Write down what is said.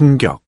충격.